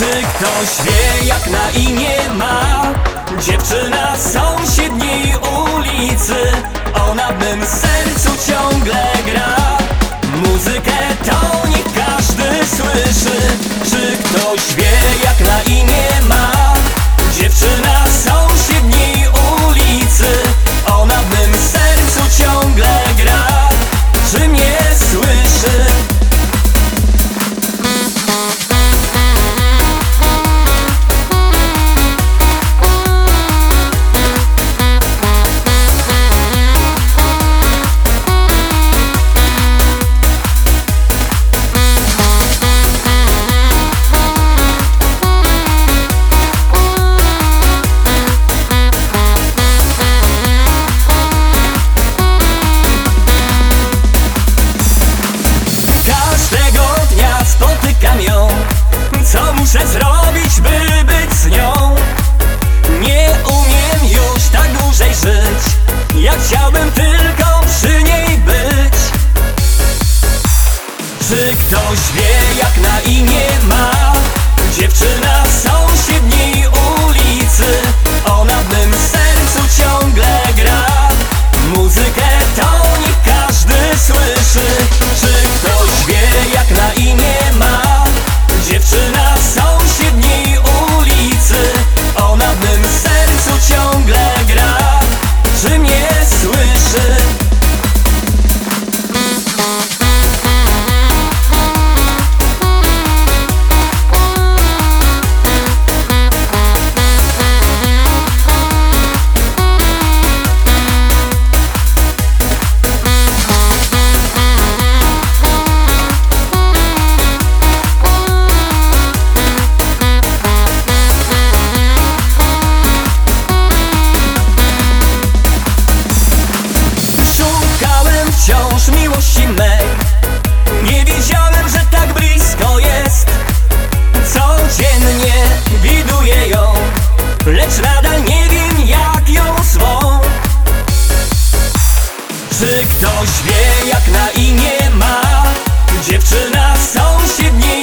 Czy ktoś wie jak na imię ma? Dziewczyna z sąsiedniej ulicy. Ona w mym sercu ciągle Ja chciałbym tylko przy niej być. Czy ktoś wie jak na imię ma? Dziewczyna sąsiedniej słyszy Lecz nadal nie wiem jak ją swą. Czy ktoś wie jak na imię ma? Dziewczyna sąsiedniej